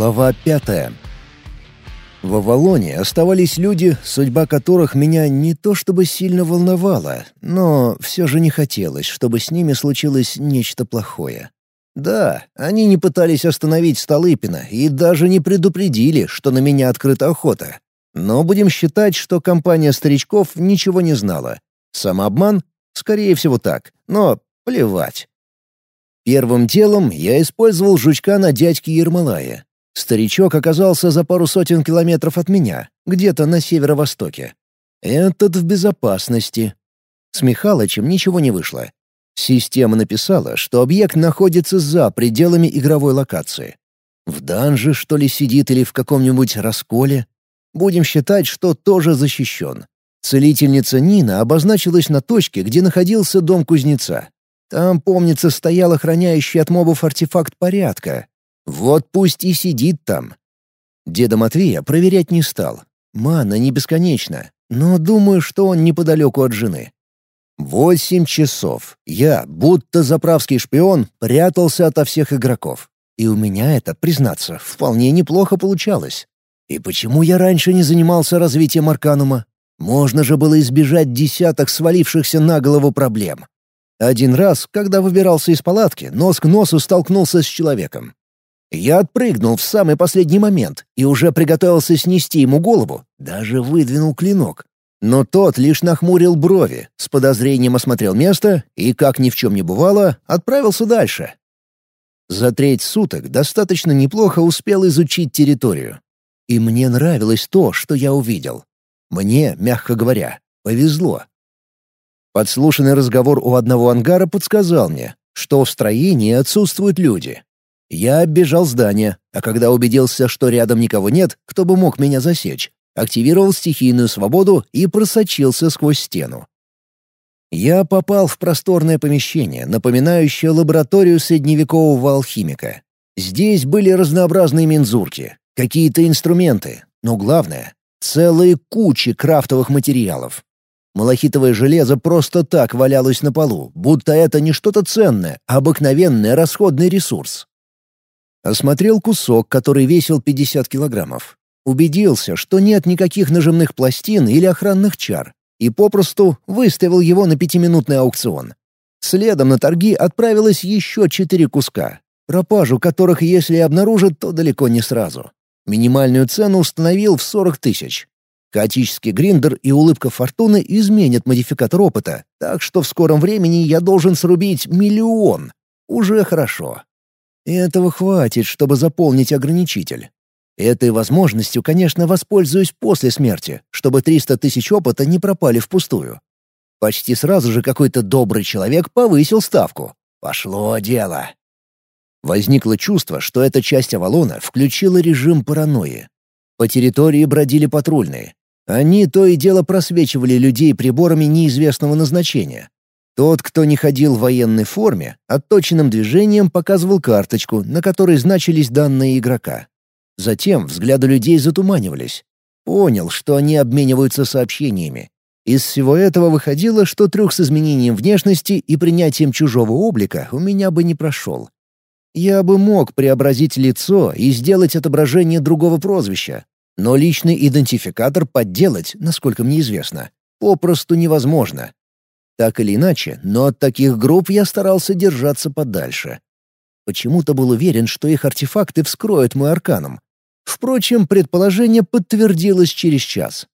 Глава пятая. В Авалоне оставались люди, судьба которых меня не то чтобы сильно волновала, но все же не хотелось, чтобы с ними случилось нечто плохое. Да, они не пытались остановить Столыпина и даже не предупредили, что на меня открыта охота. Но будем считать, что компания старичков ничего не знала. Самообман? Скорее всего так, но плевать. Первым делом я использовал жучка на дядьке Ермолая. Старичок оказался за пару сотен километров от меня, где-то на северо-востоке. Этот в безопасности. С Михалычем ничего не вышло. Система написала, что объект находится за пределами игровой локации. В данже, что ли, сидит или в каком-нибудь расколе? Будем считать, что тоже защищен. Целительница Нина обозначилась на точке, где находился дом кузнеца. Там, помнится, стоял охраняющий от мобов артефакт порядка. Вот пусть и сидит там. Деда Матвея проверять не стал. Мана не бесконечна, но думаю, что он неподалеку от жены. Восемь часов. Я, будто заправский шпион, прятался ото всех игроков. И у меня это, признаться, вполне неплохо получалось. И почему я раньше не занимался развитием Арканума? Можно же было избежать десяток свалившихся на голову проблем. Один раз, когда выбирался из палатки, нос к носу столкнулся с человеком. Я отпрыгнул в самый последний момент и уже приготовился снести ему голову, даже выдвинул клинок. Но тот лишь нахмурил брови, с подозрением осмотрел место и, как ни в чем не бывало, отправился дальше. За треть суток достаточно неплохо успел изучить территорию. И мне нравилось то, что я увидел. Мне, мягко говоря, повезло. Подслушанный разговор у одного ангара подсказал мне, что в строении отсутствуют люди. Я оббежал здание, а когда убедился, что рядом никого нет, кто бы мог меня засечь, активировал стихийную свободу и просочился сквозь стену. Я попал в просторное помещение, напоминающее лабораторию средневекового алхимика. Здесь были разнообразные мензурки, какие-то инструменты, но главное — целые кучи крафтовых материалов. Малахитовое железо просто так валялось на полу, будто это не что-то ценное, а обыкновенный расходный ресурс. Осмотрел кусок, который весил 50 килограммов. Убедился, что нет никаких нажимных пластин или охранных чар, и попросту выставил его на пятиминутный аукцион. Следом на торги отправилось еще четыре куска, пропажу которых, если обнаружат, то далеко не сразу. Минимальную цену установил в 40 тысяч. Хаотический гриндер и улыбка фортуны изменят модификатор опыта, так что в скором времени я должен срубить миллион. Уже хорошо. Этого хватит, чтобы заполнить ограничитель. Этой возможностью, конечно, воспользуюсь после смерти, чтобы 300 тысяч опыта не пропали впустую. Почти сразу же какой-то добрый человек повысил ставку. Пошло дело. Возникло чувство, что эта часть Авалона включила режим паранойи. По территории бродили патрульные, они то и дело просвечивали людей приборами неизвестного назначения. Тот, кто не ходил в военной форме, отточенным движением показывал карточку, на которой значились данные игрока. Затем взгляды людей затуманивались. Понял, что они обмениваются сообщениями. Из всего этого выходило, что трюк с изменением внешности и принятием чужого облика у меня бы не прошел. Я бы мог преобразить лицо и сделать отображение другого прозвища, но личный идентификатор подделать, насколько мне известно, попросту невозможно. Так или иначе, но от таких групп я старался держаться подальше. Почему-то был уверен, что их артефакты вскроют мой арканом. Впрочем, предположение подтвердилось через час.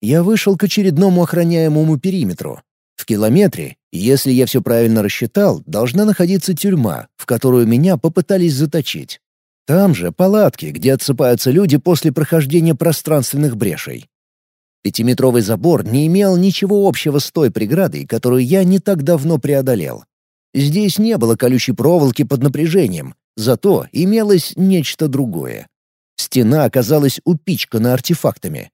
Я вышел к очередному охраняемому периметру. В километре, если я все правильно рассчитал, должна находиться тюрьма, в которую меня попытались заточить. Там же палатки, где отсыпаются люди после прохождения пространственных брешей. Пятиметровый забор не имел ничего общего с той преградой, которую я не так давно преодолел. Здесь не было колючей проволоки под напряжением, зато имелось нечто другое. Стена оказалась упичкана артефактами.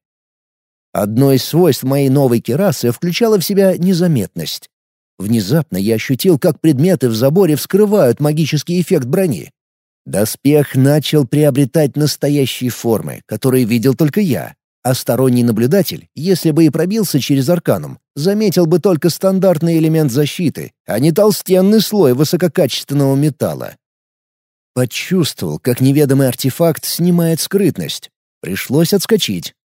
Одно из свойств моей новой керасы включало в себя незаметность. Внезапно я ощутил, как предметы в заборе вскрывают магический эффект брони. Доспех начал приобретать настоящие формы, которые видел только я, а сторонний наблюдатель, если бы и пробился через арканум, заметил бы только стандартный элемент защиты, а не толстенный слой высококачественного металла. Почувствовал, как неведомый артефакт снимает скрытность. Пришлось отскочить.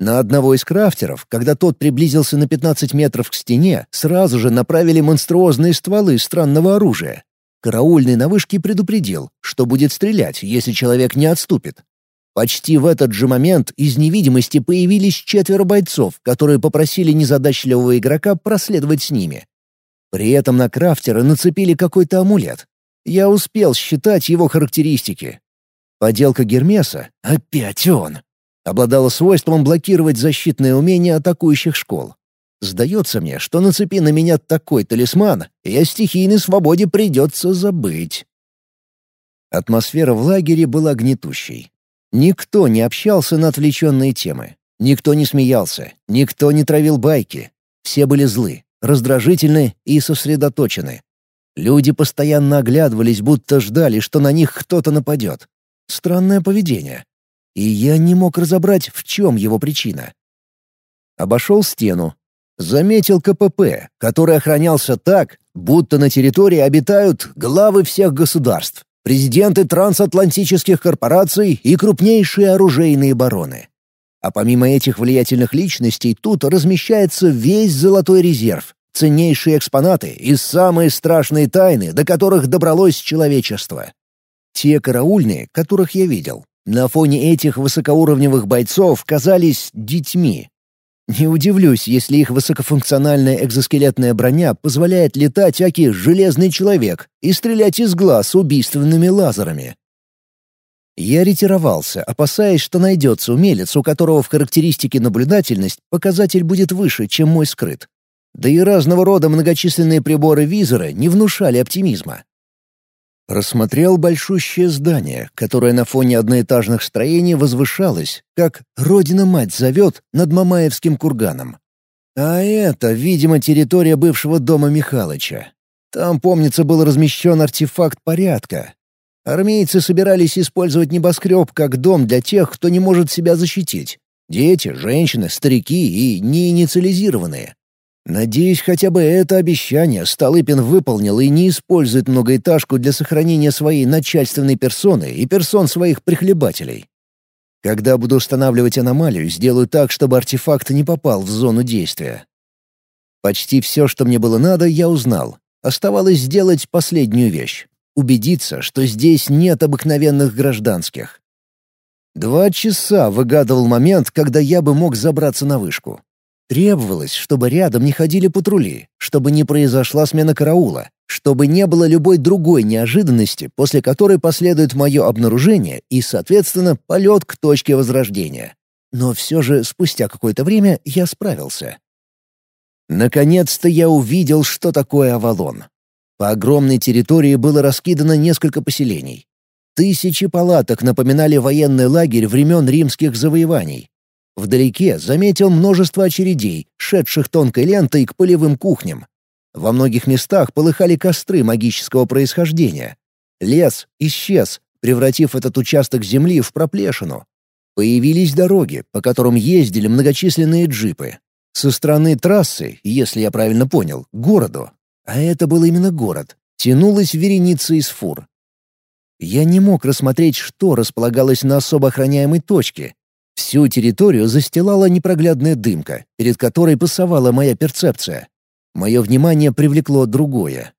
На одного из крафтеров, когда тот приблизился на 15 метров к стене, сразу же направили монструозные стволы странного оружия. Караульный на вышке предупредил, что будет стрелять, если человек не отступит. Почти в этот же момент из невидимости появились четверо бойцов, которые попросили незадачливого игрока проследовать с ними. При этом на крафтера нацепили какой-то амулет. Я успел считать его характеристики. Поделка Гермеса — опять он. Обладала свойством блокировать защитные умения атакующих школ. Сдается мне, что нацепи на меня такой талисман, и о стихийной свободе придется забыть. Атмосфера в лагере была гнетущей. Никто не общался на отвлеченные темы. Никто не смеялся, никто не травил байки. Все были злы, раздражительны и сосредоточены. Люди постоянно оглядывались, будто ждали, что на них кто-то нападет. Странное поведение. И я не мог разобрать, в чем его причина. Обошел стену. Заметил КПП, который охранялся так, будто на территории обитают главы всех государств, президенты трансатлантических корпораций и крупнейшие оружейные бароны. А помимо этих влиятельных личностей тут размещается весь золотой резерв, ценнейшие экспонаты и самые страшные тайны, до которых добралось человечество. Те караульные, которых я видел, на фоне этих высокоуровневых бойцов казались детьми. Не удивлюсь, если их высокофункциональная экзоскелетная броня позволяет летать аки «железный человек» и стрелять из глаз убийственными лазерами. Я ретировался, опасаясь, что найдется умелец, у которого в характеристике наблюдательность показатель будет выше, чем мой скрыт. Да и разного рода многочисленные приборы визора не внушали оптимизма. Рассмотрел большущее здание, которое на фоне одноэтажных строений возвышалось, как «Родина-мать зовет» над Мамаевским курганом. А это, видимо, территория бывшего дома Михалыча. Там, помнится, был размещен артефакт порядка. Армейцы собирались использовать небоскреб как дом для тех, кто не может себя защитить. Дети, женщины, старики и неинициализированные. Надеюсь, хотя бы это обещание Столыпин выполнил и не использует многоэтажку для сохранения своей начальственной персоны и персон своих прихлебателей. Когда буду устанавливать аномалию, сделаю так, чтобы артефакт не попал в зону действия. Почти все, что мне было надо, я узнал. Оставалось сделать последнюю вещь — убедиться, что здесь нет обыкновенных гражданских. Два часа выгадывал момент, когда я бы мог забраться на вышку. Требовалось, чтобы рядом не ходили патрули, чтобы не произошла смена караула, чтобы не было любой другой неожиданности, после которой последует мое обнаружение и, соответственно, полет к точке возрождения. Но все же спустя какое-то время я справился. Наконец-то я увидел, что такое Авалон. По огромной территории было раскидано несколько поселений. Тысячи палаток напоминали военный лагерь времен римских завоеваний, Вдалеке заметил множество очередей, шедших тонкой лентой к полевым кухням. Во многих местах полыхали костры магического происхождения. Лес исчез, превратив этот участок земли в проплешину. Появились дороги, по которым ездили многочисленные джипы. Со стороны трассы, если я правильно понял, городу. А это был именно город. Тянулась вереница из фур. Я не мог рассмотреть, что располагалось на особо охраняемой точке, Всю территорию застилала непроглядная дымка, перед которой пасовала моя перцепция. Мое внимание привлекло другое.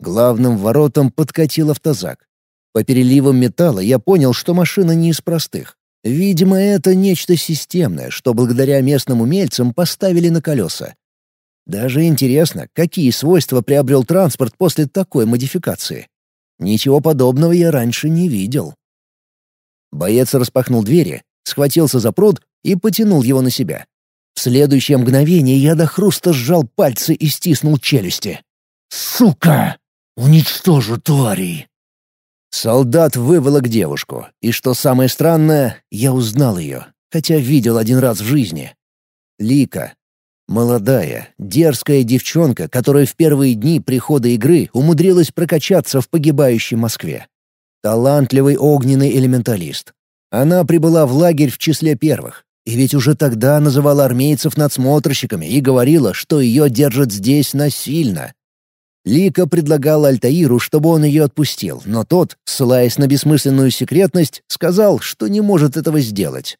Главным воротам подкатил автозак. По переливам металла я понял, что машина не из простых. Видимо, это нечто системное, что благодаря местным умельцам поставили на колеса. Даже интересно, какие свойства приобрел транспорт после такой модификации. Ничего подобного я раньше не видел. Боец распахнул двери, схватился за пруд и потянул его на себя. В следующее мгновение я до хруста сжал пальцы и стиснул челюсти. «Сука! Уничтожу тварей!» Солдат выволок девушку, и что самое странное, я узнал ее, хотя видел один раз в жизни. Лика. Молодая, дерзкая девчонка, которая в первые дни прихода игры умудрилась прокачаться в погибающей Москве. Талантливый огненный элементалист, она прибыла в лагерь в числе первых. И ведь уже тогда называла армейцев надсмотрщиками и говорила, что ее держат здесь насильно. Лика предлагала Альтаиру, чтобы он ее отпустил, но тот, ссылаясь на бессмысленную секретность, сказал, что не может этого сделать.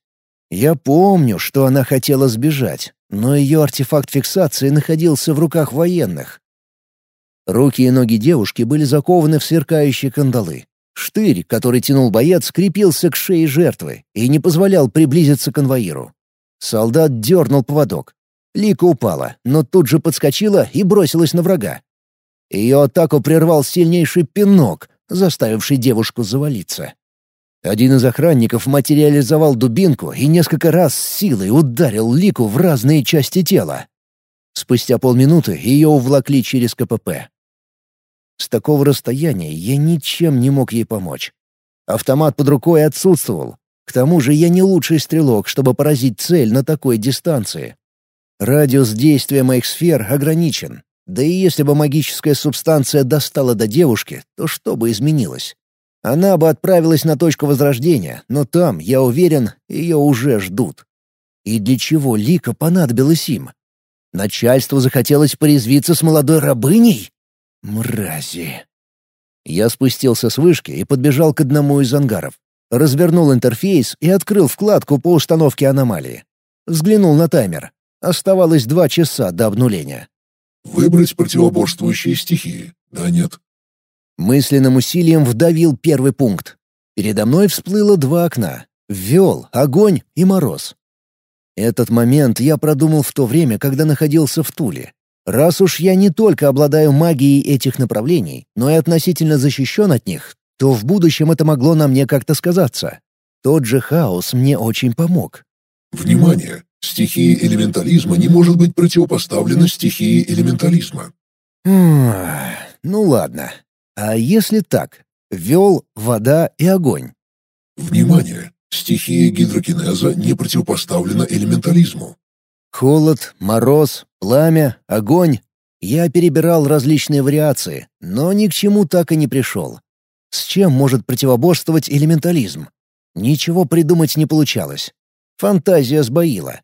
Я помню, что она хотела сбежать, но ее артефакт фиксации находился в руках военных. Руки и ноги девушки были закованы в сверкающие кандалы. Штырь, который тянул боец, скрепился к шее жертвы и не позволял приблизиться к конвоиру. Солдат дернул поводок. Лика упала, но тут же подскочила и бросилась на врага. Ее атаку прервал сильнейший пинок, заставивший девушку завалиться. Один из охранников материализовал дубинку и несколько раз с силой ударил Лику в разные части тела. Спустя полминуты ее увлакли через КПП. С такого расстояния я ничем не мог ей помочь. Автомат под рукой отсутствовал. К тому же я не лучший стрелок, чтобы поразить цель на такой дистанции. Радиус действия моих сфер ограничен. Да и если бы магическая субстанция достала до девушки, то что бы изменилось? Она бы отправилась на точку возрождения, но там, я уверен, ее уже ждут. И для чего Лика понадобилась им? Начальству захотелось порезвиться с молодой рабыней? Мрази. Я спустился с вышки и подбежал к одному из ангаров. Развернул интерфейс и открыл вкладку по установке аномалии. Взглянул на таймер. Оставалось два часа до обнуления. «Выбрать противоборствующие стихии. Да, нет». Мысленным усилием вдавил первый пункт. Передо мной всплыло два окна. Ввел огонь и мороз. Этот момент я продумал в то время, когда находился в Туле. Раз уж я не только обладаю магией этих направлений, но и относительно защищен от них, то в будущем это могло на мне как-то сказаться. Тот же хаос мне очень помог. Внимание! Стихия элементализма не может быть противопоставлена стихии элементализма. ну ладно. А если так? Вел, вода и огонь. Внимание! Стихия гидрокинеза не противопоставлена элементализму. Холод, мороз, пламя, огонь. Я перебирал различные вариации, но ни к чему так и не пришел. С чем может противоборствовать элементализм? Ничего придумать не получалось. Фантазия сбоила.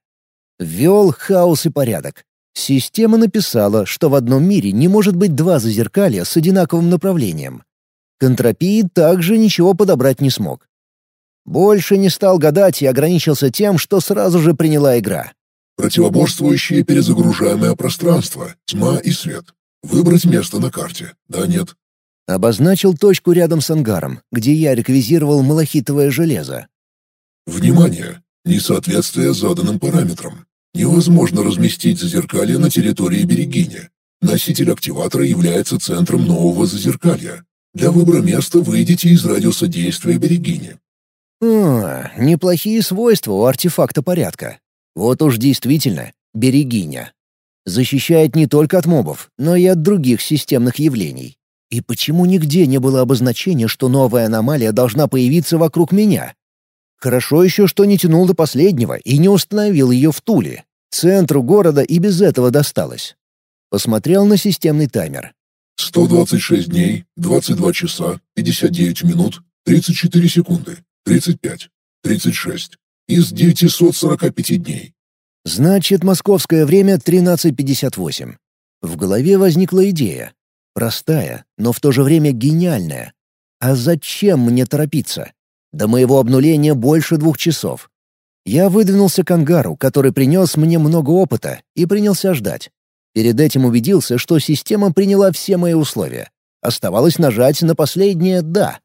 Ввел хаос и порядок. Система написала, что в одном мире не может быть два зазеркалья с одинаковым направлением. К энтропии также ничего подобрать не смог. Больше не стал гадать и ограничился тем, что сразу же приняла игра. Противоборствующее перезагружаемое пространство, тьма и свет. Выбрать место на карте. Да, нет. Обозначил точку рядом с ангаром, где я реквизировал малахитовое железо. Внимание! Несоответствие заданным параметрам. Невозможно разместить зазеркалье на территории Берегиня. Носитель активатора является центром нового зазеркалья. Для выбора места выйдите из радиуса действия Берегиня. А, неплохие свойства у артефакта порядка. Вот уж действительно, берегиня. Защищает не только от мобов, но и от других системных явлений. И почему нигде не было обозначения, что новая аномалия должна появиться вокруг меня? Хорошо еще, что не тянул до последнего и не установил ее в Туле. Центру города и без этого досталось. Посмотрел на системный таймер. 126 дней, 22 часа, 59 минут, 34 секунды, 35, 36 из 945 дней. Значит, московское время 13.58. В голове возникла идея. Простая, но в то же время гениальная. А зачем мне торопиться? До моего обнуления больше двух часов. Я выдвинулся к ангару, который принес мне много опыта, и принялся ждать. Перед этим убедился, что система приняла все мои условия. Оставалось нажать на последнее «да».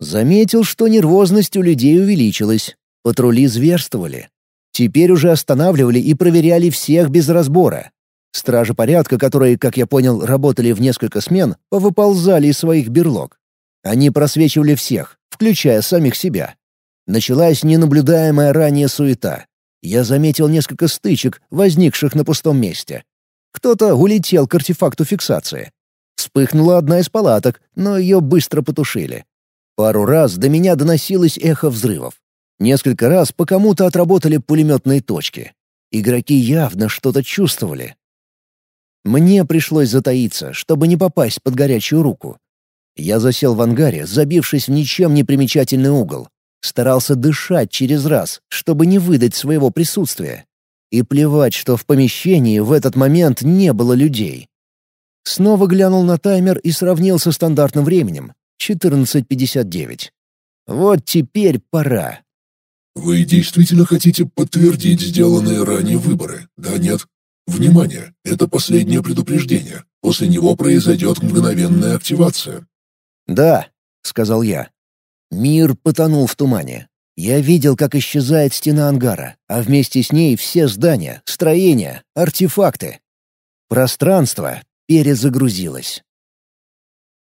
Заметил, что нервозность у людей увеличилась, Патрули зверствовали. Теперь уже останавливали и проверяли всех без разбора. Стражи порядка, которые, как я понял, работали в несколько смен, повыползали из своих берлог. Они просвечивали всех, включая самих себя. Началась ненаблюдаемая ранее суета. Я заметил несколько стычек, возникших на пустом месте. Кто-то улетел к артефакту фиксации. Вспыхнула одна из палаток, но ее быстро потушили. Пару раз до меня доносилось эхо взрывов. Несколько раз по кому-то отработали пулеметные точки. Игроки явно что-то чувствовали. Мне пришлось затаиться, чтобы не попасть под горячую руку. Я засел в ангаре, забившись в ничем не примечательный угол. Старался дышать через раз, чтобы не выдать своего присутствия. И плевать, что в помещении в этот момент не было людей. Снова глянул на таймер и сравнил со стандартным временем — 14.59. Вот теперь пора. Вы действительно хотите подтвердить сделанные ранее выборы, да нет? Внимание, это последнее предупреждение. После него произойдет мгновенная активация. «Да», — сказал я. Мир потонул в тумане. Я видел, как исчезает стена ангара, а вместе с ней все здания, строения, артефакты. Пространство перезагрузилось.